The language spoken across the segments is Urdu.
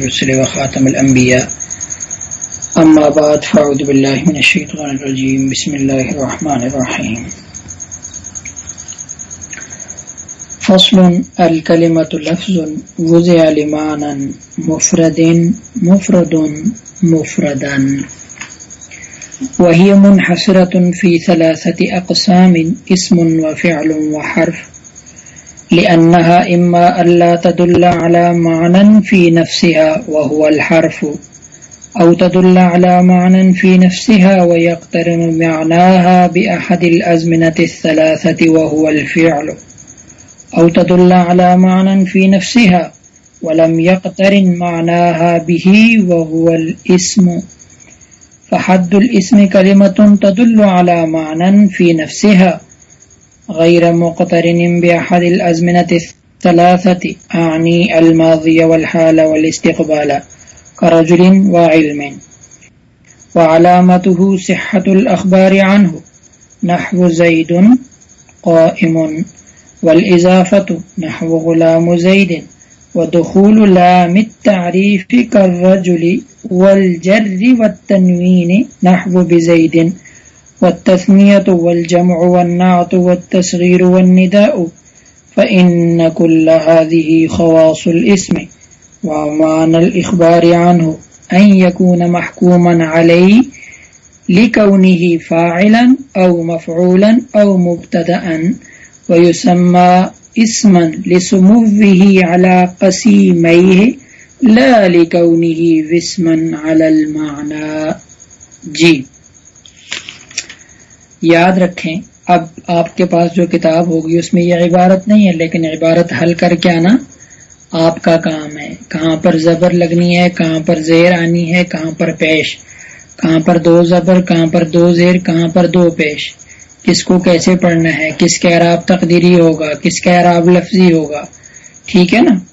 الرسل وخاتم الأنبياء. أما بعد، فأعوذ بالله من الشيطان الرجيم. بسم الله الرحمن الرحيم. فصل الكلمة لفظ وزع لمعنى مفرد مفرد مفردا وهي منحصرة في ثلاثة أقسام، اسم وفعل وحرف. لأنها إما ألا تدل على معنى في نفسها وهو الحرف، أو تدل على معنى في نفسها ويقترن معناها بأحد الأزمنة الثلاثة وهو الفعل، أو تدل على معنى في نفسها ولم يقترن معناها به وهو الاسم فحد الاسم كلمة تدل على معنى في نفسها غير مقترن بأحد الأزمنة الثلاثة، أعني الماضي والحال والاستقبال كرجل وعلم. وعلامته صحة الأخبار عنه. نحو زيد قائم. والإضافة نحو غلام زيد. ودخول لام التعريف كالرجل والجر والتنوين. نحو بزيد. والتثنية والجمع والنعط والتسغير والنداء، فإن كل هذه خواص الاسم ومعنى الإخبار عنه، أن يكون محكوما عليه لكونه فاعلا أو مفعولا أو مبتدأ، ويسمى اسما لسموه على قسيميه، لا لكونه اسما على المعنى. جي یاد رکھیں، اب آپ کے پاس جو کتاب ہوگی، اس میں یہ عبارت نہیں ہے، لیکن عبارت حل کر کے آنا آپ کا کام ہے۔ کہاں پر زبر لگنی ہے، کہاں پر زیر آنی ہے، کہاں پر پیش۔ کہاں پر دو زبر، کہاں پر دو زیر، کہاں پر دو پیش۔ کس کو کیسے پڑھنا ہے، کس کا عراب تقدیری ہوگا، کس کا عراب لفظی ہوگا۔ ٹھیک ہے نا؟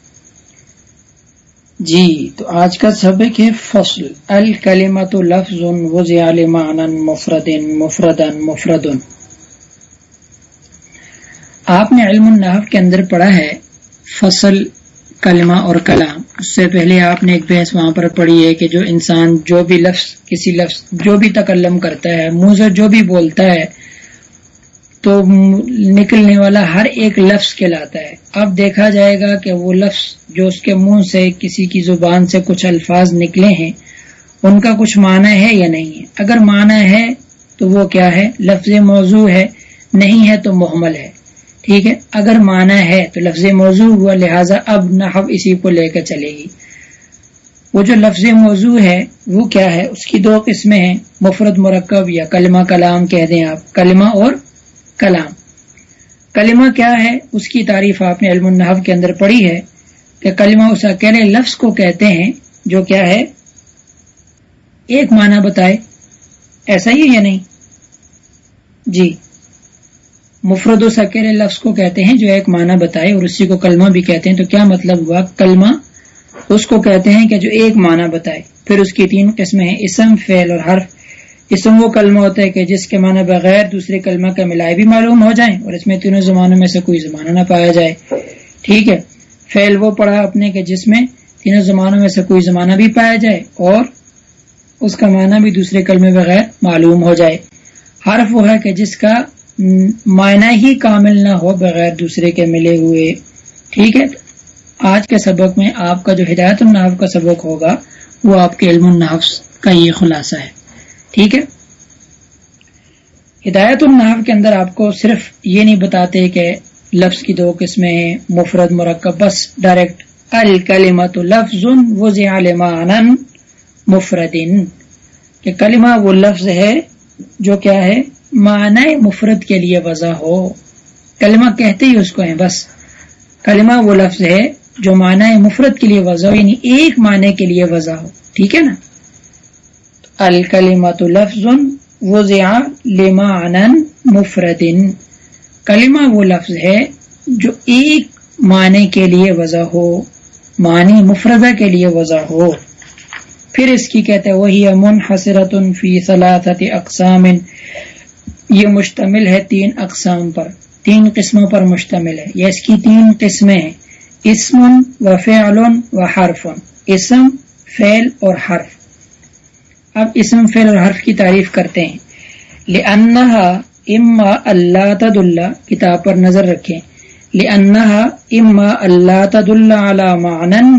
جی تو آج کا سبق ہے فصل۔ الکلمت لفظ مفرد مفردن مفردن آپ نے علم النحف کے اندر پڑھا ہے، فصل، کلمہ اور کلام۔ اس سے پہلے آپ نے ایک بحث وہاں پر پڑھی ہے کہ جو انسان جو بھی لفظ، کسی لفظ جو بھی تکلم کرتا ہے منہ سے جو بھی بولتا ہے تو نکلنے والا ہر ایک لفظ کہلاتا ہے۔ اب دیکھا جائے گا کہ وہ لفظ جو اس کے منہ سے کسی کی زبان سے کچھ الفاظ نکلے ہیں، ان کا کچھ معنی ہے یا نہیں ہے؟ اگر معنی ہے تو وہ کیا ہے؟ لفظ موضوع ہے، نہیں ہے تو محمل ہے۔ ٹھیک ہے؟ اگر معنی ہے تو لفظ موضوع ہوا، لہٰذا اب نحب اسی کو لے کر چلے گی۔ وہ جو لفظ موضوع ہے، وہ کیا ہے؟ اس کی دو قسمیں ہیں۔ مفرد، مرکب یا کلمہ کلام کہہ دیں آپ۔ کلمہ اور کلام۔ کلمہ کیا ہے؟ اس کی تعریف آپ نے علم النحف کے اندر پڑھی ہے کہ کلمہ اس اکیلے لفظ کو کہتے ہیں جو کیا ہے؟ ایک معنی بتائے۔ ایسا ہی یا نہیں؟ جی۔ مفرد اس اکیلے لفظ کو کہتے ہیں جو ایک معنی بتائے اور اسی کو کلمہ بھی کہتے ہیں۔ تو کیا مطلب ہوا؟ کلمہ اس کو کہتے ہیں کہ جو ایک معنی بتائے۔ پھر اس کی تین قسمیں ہیں۔ اسم، فعل اور حرف۔ اسم وہ کلمہ ہوتا ہے کہ جس کے معنی بغیر دوسرے کلمہ کا ملائے بھی معلوم ہو جائیں اور اس میں تینوں زمانوں میں سے کوئی زمانہ نہ پایا جائے۔ ٹھیک ہے۔ فیل وہ پڑھا اپنے کہ جس میں تینوں زمانوں میں سے کوئی زمانہ بھی پایا جائے اور اس کا معنی بھی دوسرے کلمے بغیر معلوم ہو جائے۔ حرف وہ ہے کہ جس کا معنی ہی کامل نہ ہو بغیر دوسرے کے ملے ہوئے۔ ٹھیک ہے۔ آج کے سبق میں آپ کا جو ہدایت النحف کا سبق ہوگا، وہ آپ کے علم النحف کا یہ خلاصہ ہے۔ ٹھیک ہے؟ ہدایت النحو کے اندر آپ کو صرف یہ نہیں بتاتے کہ لفظ کی دو قسمیں ہیں، مفرد، مرکب، بس ڈائریکٹ الکلمت لفظ مفردن۔ کہ کلمہ وہ لفظ ہے جو کیا ہے؟ معنی مفرد کے لیے وضع ہو۔ کلمہ کہتے ہی اس کو ہیں بس۔ کلمہ وہ لفظ ہے جو معنی مفرد کے لیے وضع ہو یعنی ایک معنی کے لیے وضع ہو۔ ٹھیک ہے نا؟ الکلیمت لفظ وضع لمعنى مفرد کلمہ وہ لفظ ہے جو ایک معنی کے لیے وضع ہو، معنی مفردہ کے لیے وضع ہو۔ پھر اس کی کہتے وہی امن حسرت فی ثلاثت اقسام۔ یہ مشتمل ہے تین اقسام پر، تین قسموں پر مشتمل ہے۔ یہ اس کی تین قسمیں ہیں، اسم و فعل و حرف۔ اسم، فعل اور حرف۔ اب اسم فعل اور حرف کی تعریف کرتے ہیں۔ اما اللہ تد اللہ کتاب پر نظر رکھیں۔ لأنها اما اللہ تد اللہ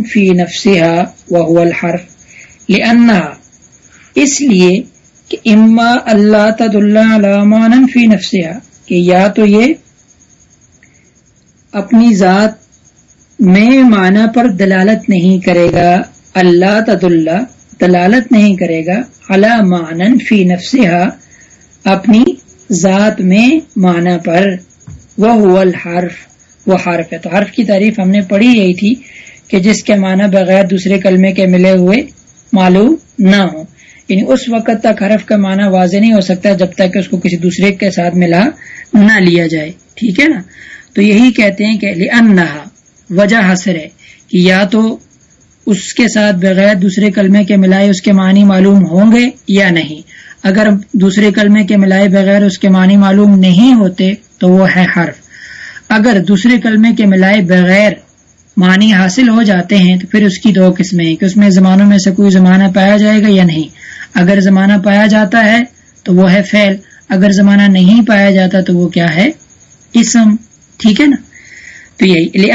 فی نفسها وهو الحرف۔ لأنها، اس لیے کہ اما اللہ تد اللہ علام فی نفسها، کہ یا تو یہ اپنی ذات میں معنی پر دلالت نہیں کرے گا۔ اللہ تد اللہ دلالت نہیں کرے گا علام فی نفسها، اپنی ذات میں معنی پر۔ وہ الحرف، وہ حرف ہے۔ تو حرف کی تعریف ہم نے پڑھی یہی تھی کہ جس کے معنی بغیر دوسرے کلمے کے ملے ہوئے معلوم نہ ہو یعنی اس وقت تک حرف کا معنی واضح نہیں ہو سکتا جب تک کہ اس کو کسی دوسرے کے ساتھ ملا نہ لیا جائے۔ ٹھیک ہے نا؟ تو یہی کہتے ہیں کہ انہا وجہ حسر ہے کہ یا تو اس کے ساتھ بغیر دوسرے کلمے کے ملائے اس کے معنی معلوم ہوں گے یا نہیں؟ اگر دوسرے کلمے کے ملائے بغیر اس کے معنی معلوم نہیں ہوتے تو وہ ہے حرف۔ اگر دوسرے کلمے کے ملائے بغیر معنی حاصل ہو جاتے ہیں تو پھر اس کی دو قسمیں کہ اس میں زمانوں میں سے کوئی زمانہ پایا جائے گا یا نہیں؟ اگر زمانہ پایا جاتا ہے تو وہ ہے فیل اگر زمانہ نہیں پایا جاتا تو وہ کیا ہے؟ اسم۔ ٹھیک ہے نا؟ تو یہی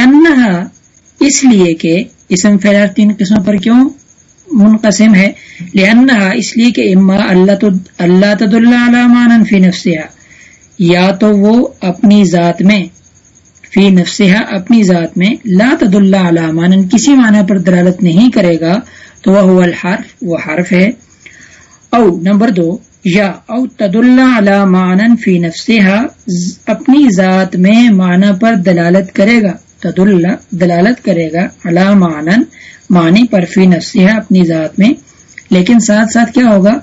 اس لیے کہ اسم فیل تین قسموں پر کیوں منقسم ہے؟ لہنہا اس لیے کہ اما اللہ اللہ تد اللہ فی نفسها یا تو وہ اپنی ذات میں، فی نفسها اپنی ذات میں لا تد اللہ علامان کسی معنی پر دلالت نہیں کرے گا، تو وہ الحرف، وہ حرف ہے۔ او، نمبر دو، یا او تد اللہ علامان فی نفسها اپنی ذات میں معنی پر دلالت کرے گا۔ تد اللہ دلالت کرے گا علامان معنی پر فی نفسها اپنی ذات میں۔ لیکن ساتھ ساتھ کیا ہوگا؟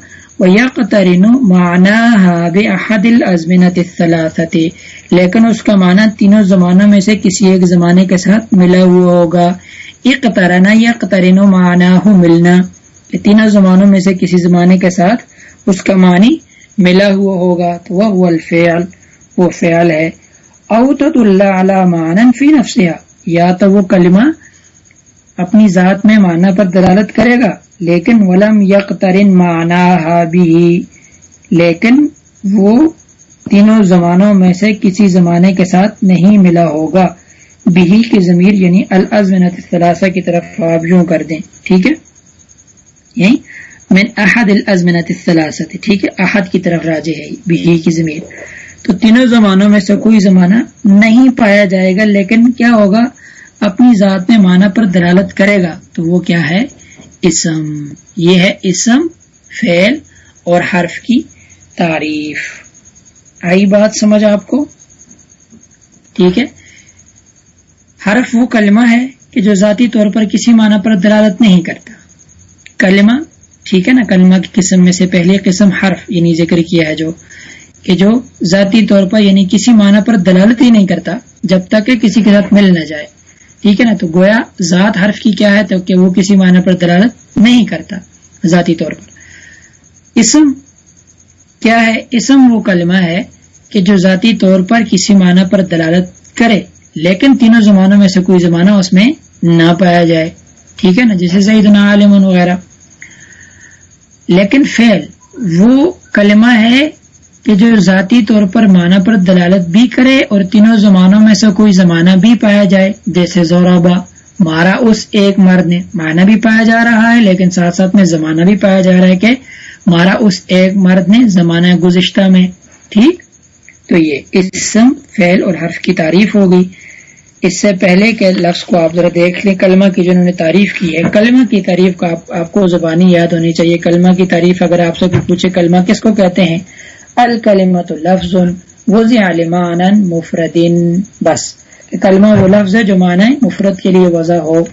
لیکن اس کا معنی تینوں زمانوں میں سے کسی ایک زمانے کے ساتھ ملا ہوا ہوگا۔ اقترنا یا قطرین معنی ہو ملنا تینوں زمانوں میں سے کسی زمانے کے ساتھ اس کا معنی ملا ہوا ہوگا۔ تو وہ الفعل۔ وہ فعل ہے۔ اوتت اللہ علی معنی فی نفسها. یا تو وہ کلمہ اپنی ذات میں معنی پر دلالت کرے گا، لیکن ولم یقترن معنی بھی لیکن وہ تینوں زمانوں میں سے کسی زمانے کے ساتھ نہیں ملا ہوگا۔ بھی کی ضمیر یعنی الازمنت الثلاثہ کی طرف آپ یوں کر دیں، ٹھیک ہے؟ یعنی من احد الازمنت الثلاثہ، ٹھیک ہے؟ احد کی طرف راجے ہے بھی کی ضمیر۔ تو تینوں زمانوں میں سے کوئی زمانہ نہیں پایا جائے گا، لیکن کیا ہوگا؟ اپنی ذات میں معنی پر دلالت کرے گا۔ تو وہ کیا ہے؟ اسم۔ یہ ہے اسم، فعل اور حرف کی تعریف۔ آئی بات سمجھ آپ کو؟ ٹھیک ہے۔ حرف وہ کلمہ ہے کہ جو ذاتی طور پر کسی معنی پر دلالت نہیں کرتا۔ کلمہ، ٹھیک ہے نا؟ کلمہ کی قسم میں سے پہلی قسم حرف یعنی ذکر کیا ہے جو کہ جو ذاتی طور پر یعنی کسی معنی پر دلالت ہی نہیں کرتا، جب تک کہ کسی کے ساتھ مل نہ جائے۔ ٹھیک ہے نا؟ تو گویا ذات حرف کی کیا ہے؟ تو کہ وہ کسی معنی پر دلالت نہیں کرتا ذاتی طور پر۔ اسم کیا ہے؟ اسم وہ کلمہ ہے کہ جو ذاتی طور پر کسی معنی پر دلالت کرے، لیکن تینوں زمانوں میں سے کوئی زمانہ اس میں نہ پایا جائے۔ ٹھیک ہے نا؟ جیسے سعید عالم وغیرہ۔ لیکن فعل وہ کلمہ ہے کہ جو ذاتی طور پر معنی پر دلالت بھی کرے اور تینوں زمانوں میں سے کوئی زمانہ بھی پایا جائے، جیسے زورابا، مارا اس ایک مرد نے، معنی بھی پایا جا رہا ہے، لیکن ساتھ ساتھ میں زمانہ بھی پایا جا رہا ہے کہ مارا اس ایک مرد نے زمانہ گزشتہ میں، ٹھیک؟ تو یہ اسم، فعل اور حرف کی تعریف ہوگی اس سے پہلے کے لفظ کو آپ ذرا دیکھ لیں، کلمہ کی جنہوں نے تعریف کی ہے، کلمہ کی تعریف کا آپ کو زبانی یاد ہونی چاہیے۔ کلمہ کی تعریف اگر آپ سے پوچھے، کلمہ کس کو کہتے ہیں؟ الکلمت لفظ وضع لمانا مفردن بس، کلمہ وہ لفظ ہے جو معنی مفرد کے لیے وضع ہو۔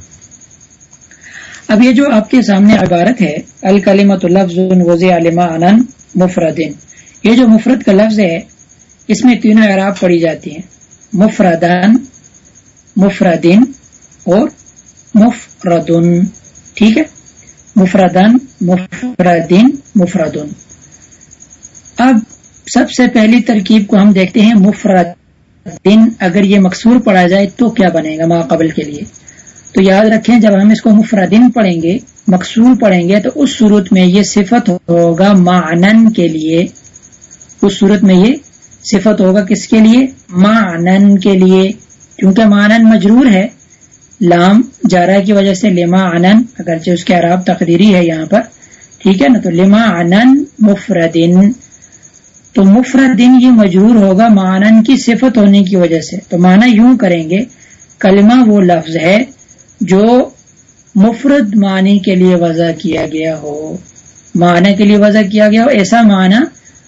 اب یہ جو آپ کے سامنے عبارت ہے الکلمت لفظ وضع لمانا مفردن یہ جو مفرد کا لفظ ہے، اس میں تینوں اعراب پڑی جاتی ہیں۔ مفردن مفردن اور مفردن ٹھیک ہے؟ مفردن مفردن مفردن اب سب سے پہلی ترکیب کو ہم دیکھتے ہیں مفرد دن۔ اگر یہ مقصور پڑھا جائے تو کیا بنے گا ما قبل کے لیے؟ تو یاد رکھیں، جب ہم اس کو مفردن پڑھیں گے، مقصور پڑھیں گے، تو اس صورت میں یہ صفت ہوگا معنن کے لیے۔ اس صورت میں یہ صفت ہوگا کس کے لیے؟ معنن کے لیے۔ کیونکہ معنن مجرور ہے، لام جارا کی وجہ سے لما انن اگرچہ اس کے عراب تقدیری ہے یہاں پر، ٹھیک ہے نا؟ تو لما انن مفردن تو مفردن یہ مجرور ہوگا معنن کی صفت ہونے کی وجہ سے۔ تو معنی یوں کریں گے، کلمہ وہ لفظ ہے جو مفرد معنی کے لیے وضع کیا گیا ہو۔ معنی کے لیے وضع کیا گیا ہو، ایسا معنی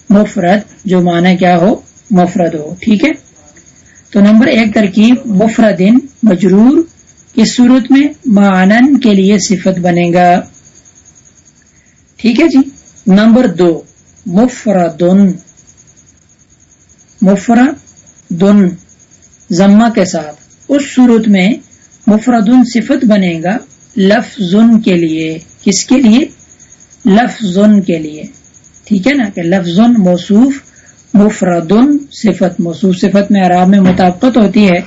مفرد، جو معنی کیا ہو، مفرد ہو۔ ٹھیک ہے؟ تو نمبر ایک ترکیب، مفردن، مجرور، اس صورت میں معنن کے لیے صفت بنے گا۔ ٹھیک ہے جی؟ نمبر دو، مفردن۔ مفردن ضمہ کے ساتھ۔ اس صورت میں مفردن صفت بنے گا لفظ کے لیے۔ کس کے لیے؟ لفظ کے لیے۔ ٹھیک ہے نا کہ لفظ موصوف مفردن صفت۔ موصوف صفت میں عراب میں مطابقت ہوتی ہے،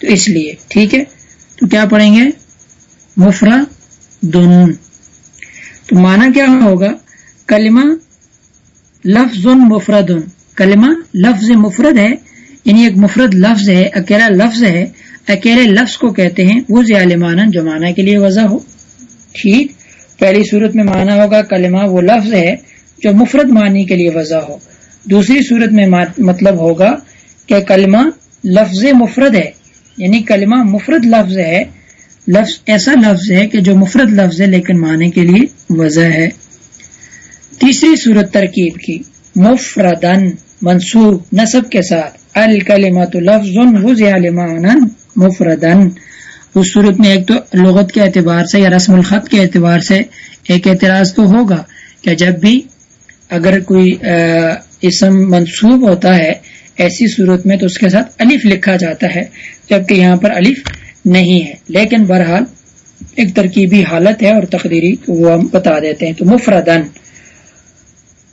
تو اس لیے۔ ٹھیک ہے؟ تو کیا پڑھیں گے؟ مفرا دن۔ تو مانا کیا ہوگا؟ کلمہ لفظ مفرد۔ کلمہ لفظ مفرد ہے یعنی ایک مفرد لفظ ہے، اکیلا لفظ ہے، اکیلے لفظ کو کہتے ہیں، وہ ظالمانہ جو معنی کے لیے وضع ہو۔ ٹھیک؟ پہلی صورت میں معنی ہوگا کلمہ، وہ لفظ ہے جو مفرد معنی کے لیے وضع ہو۔ دوسری صورت میں مطلب ہوگا کہ کلمہ لفظ مفرد ہے یعنی کلمہ مفرد لفظ ہے۔ لفظ ایسا لفظ ہے کہ جو مفرد لفظ ہے، لیکن معنی کے لیے وضع ہے۔ تیسری صورت ترکیب کی مفردن منصوب نصب کے ساتھ. الکلمت لفظ مفردن اس صورت میں ایک تو لغت کے اعتبار سے یا رسم الخط کے اعتبار سے ایک اعتراض تو ہوگا کہ جب بھی اگر کوئی اسم منصوب ہوتا ہے، ایسی صورت میں تو اس کے ساتھ الف لکھا جاتا ہے، جبکہ یہاں پر الف نہیں ہے. لیکن بہرحال ایک ترکیبی حالت ہے اور تقدیری وہ ہم بتا دیتے ہیں تو مفردن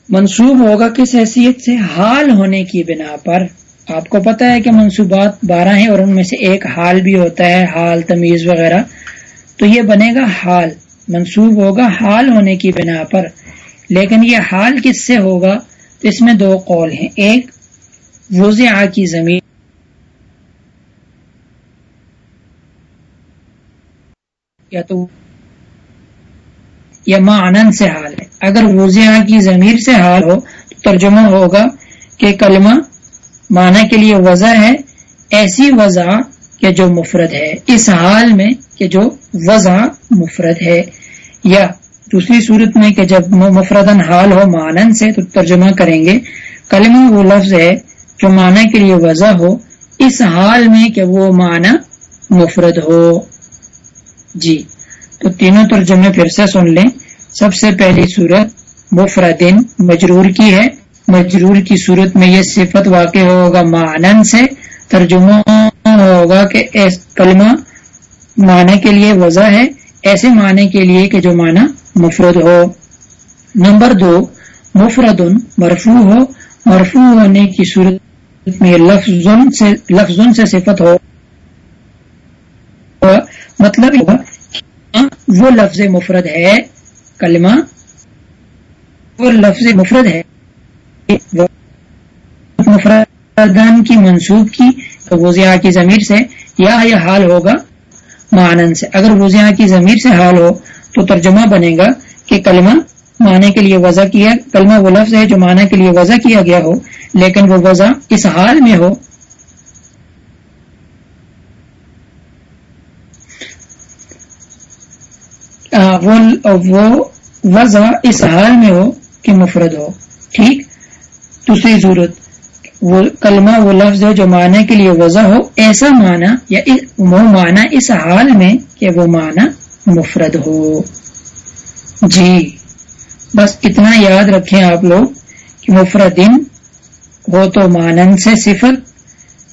منصوب ہوگا کس حیثیت سے؟ حال ہونے کی بنا پر۔ آپ کو پتا ہے کہ منصوبات بارہ ہیں اور ان میں سے ایک حال بھی ہوتا ہے، حال تمیز وغیرہ۔ تو یہ بنے گا حال۔ منصوب ہوگا حال ہونے کی بنا پر۔ لیکن یہ حال کس سے ہوگا؟ تو اس میں دو قول ہیں۔ ایک وزع کی زمین۔ یا تو یا معنن سے حال ہے۔ اگر وزع کی ضمیر سے حال ہو، تو ترجمہ ہوگا کہ کلمہ معنی کے لیے وضع ہے، ایسی وضع کہ جو مفرد ہے۔ اس حال میں کہ جو وضع مفرد ہے۔ یا دوسری صورت میں کہ جب مفردن حال ہو معنن سے، تو ترجمہ کریں گے۔ کلمہ وہ لفظ ہے جو معنی کے لیے وضع ہو۔ اس حال میں کہ وہ معنی مفرد ہو۔ جی۔ تو تینوں ترجمے پھر سے سن لیں۔ سب سے پہلی صورت مفردن، مجرور کی ہے۔ مجرور کی صورت میں یہ صفت واقع ہوگا معنن سے۔ ترجمہ ہوگا کہ کلمہ معنی کے لیے وضع ہے۔ ایسے معنی کے لیے کہ جو معنی مفرد ہو۔ نمبر دو مفرد مرفوع ہو۔ مرفوع ہونے کی صورت میں لفظ سے صفت ہو۔ مطلب وہ لفظ مفرد ہے، کلمہ، وہ لفظ مفرد ہے مفردان کی منسوخ کی تو وزیا کی ضمیر سے یا یہ حال ہوگا معنن سے۔ اگر وزیا کی ضمیر سے حال ہو تو ترجمہ بنے گا کہ کلمہ معنی کے لیے وضع کیا، کلمہ وہ لفظ ہے جو معنی کے لیے وضع کیا گیا ہو، لیکن وہ وضع اس حال میں ہو وہ وضع اس حال میں ہو کہ مفرد ہو۔ ٹھیک؟ دوسری صورت، وہ کلمہ، وہ لفظ ہے جو معنی کے لیے وضع ہو۔ ایسا معنی یا وہ معنی اس حال میں کہ وہ معنی مفرد ہو۔ جی بس اتنا یاد رکھیں آپ لوگ کہ مفردن ہو تو مانن سے صفت،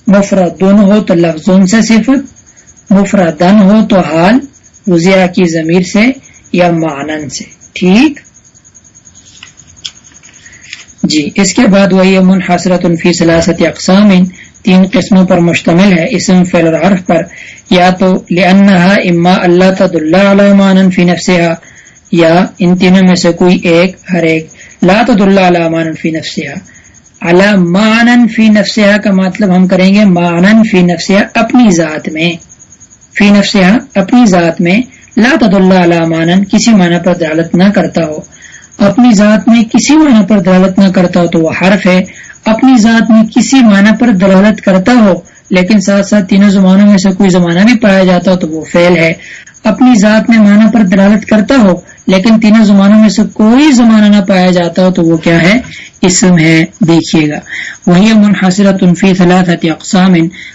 مفردن ہو تو لفظوں سے صفت، مفردن ہو تو حال وزیا کی ضمیر سے یا مانن سے، ٹھیک؟ جی اس کے بعد وہی منحصرت فی سلاست اقسام، تین قسموں پر مشتمل ہے، اسم، فعل اور پر، یا تو لأنها اما اللہ تد اللہ علی مانن فی نفسها یا ان تینوں میں سے کوئی ایک، ہر ایک، لا تد اللہ علی مانن فی نفسها علی مانن فی نفسها کا مطلب ہم کریں گے مانن فی نفسها اپنی ذات میں۔ فی نفسها اپنی ذات میں لا تد اللہ علیہ مانن، کسی معنی پر دلالت نہ کرتا ہو۔ اپنی ذات میں کسی معنی پر دلالت نہ کرتا ہو تو وہ حرف ہے۔ اپنی ذات میں کسی معنی پر دلالت کرتا ہو، لیکن ساتھ ساتھ تینوں زمانوں میں سے کوئی زمانہ بھی پایا جاتا ہو تو وہ فیل ہے۔ اپنی ذات میں معنی پر دلالت کرتا ہو لیکن تینوں زمانوں میں سے کوئی زمانہ نہ پایا جاتا ہو تو وہ کیا ہے؟ اسم ہے، دیکھیے گا۔ وہی منحصر تنفی ثلاثت اقسام۔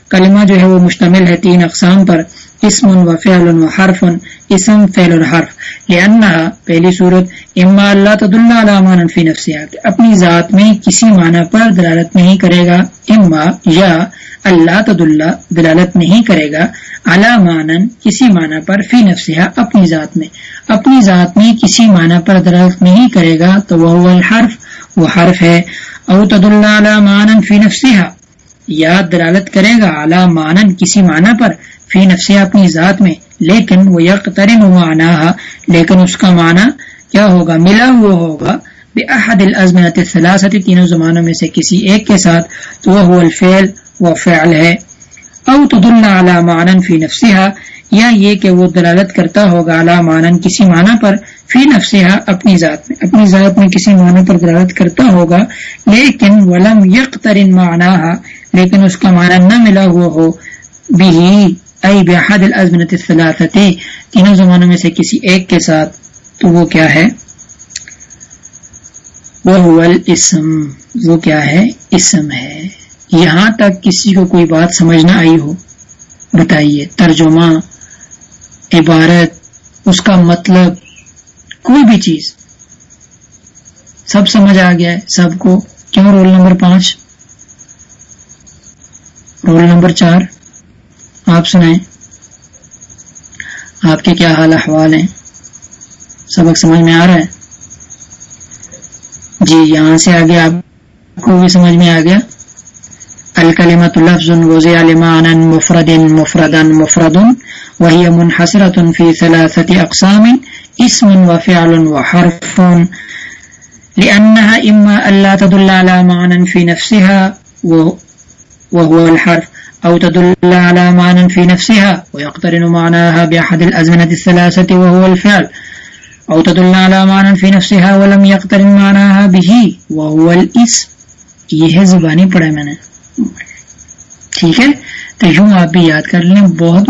کلمہ جو ہے وہ مشتمل ہے تین اقسام پر۔ اسم و فعل و حرف، اسم، فعل اور حرف۔ لأنها پہلی صورت، اما اللہ تد اللہ علام فی نفسیات اپنی ذات میں کسی معنی پر دلالت نہیں کرے گا۔ اما یا اللہ تد اللہ دلالت نہیں کرے گا۔ علامانن کسی معنی پر فی نفسیہ اپنی ذات میں۔ اپنی ذات میں کسی معنی پر دلالت نہیں کرے گا، تو وہ الحرف۔ وہ حرف ہے، او تد اللہ علامانن فی نفسیہ یا دلالت کرے گا اعلی مانن کسی معنی پر۔ فی نفسیہ اپنی ذات میں، لیکن وہ یکترن معنی لیکن اس کا معنی کیا ہوگا؟ ملا ہوا ہوگا بے احد الازمنت الثلاثت تینوں زمانوں میں سے کسی ایک کے ساتھ، تو وہ الفعل، وہ فعل ہے۔ او تدل علی معنن فی نفسها، یا یہ کہ وہ دلالت کرتا ہوگا علی معنن کسی معنی پر، فی نفسها اپنی ذات میں، اپنی ذات میں کسی معنی پر دلالت کرتا ہوگا، لیکن ولم یقترن معناها، لیکن اس کا معنی نہ ملا ہوا ہو، بھی ای بحد الازمنت الثلاثت تینوں زمانوں میں سے کسی ایک کے ساتھ تو وہ کیا ہے؟ وہ الاسم وہ کیا ہے؟ اسم ہے۔ یہاں تک کسی کو کوئی بات سمجھ نہ آئی ہو۔ بتائیے، ترجمہ، عبارت، اس کا مطلب کوئی بھی چیز۔ سب سمجھ آ گیا ہے؟ سب کو؟ کیوں رول نمبر پانچ؟ رول نمبر چار؟ آپ سنائیں۔ آپ کے کیا حال احوال ہیں؟ سبق سمجھ میں آ رہا ہے؟ جی یہاں سے آگے آپ کو بھی سمجھ میں آ گیا۔ الکلمت لفظ وزع لمعنا مفرد مفردا مفرد وهي منحصرة في ثلاثة أقسام اسم وفعل وحرف لأنها إما ألا تدل على معنى في نفسها وهو الحرف۔ أو تدل على معنى في نفسها ويقترن معناها بأحد الأزمنة الثلاثة وهو الفعل. أو تدل على معنى في نفسها ولم يقترن معناها به وهو الاسم یہ ہے زبانی پڑھا میں نے. ٹھیک ہے؟ تو یوں آپ بھی یاد کر لیں. بہت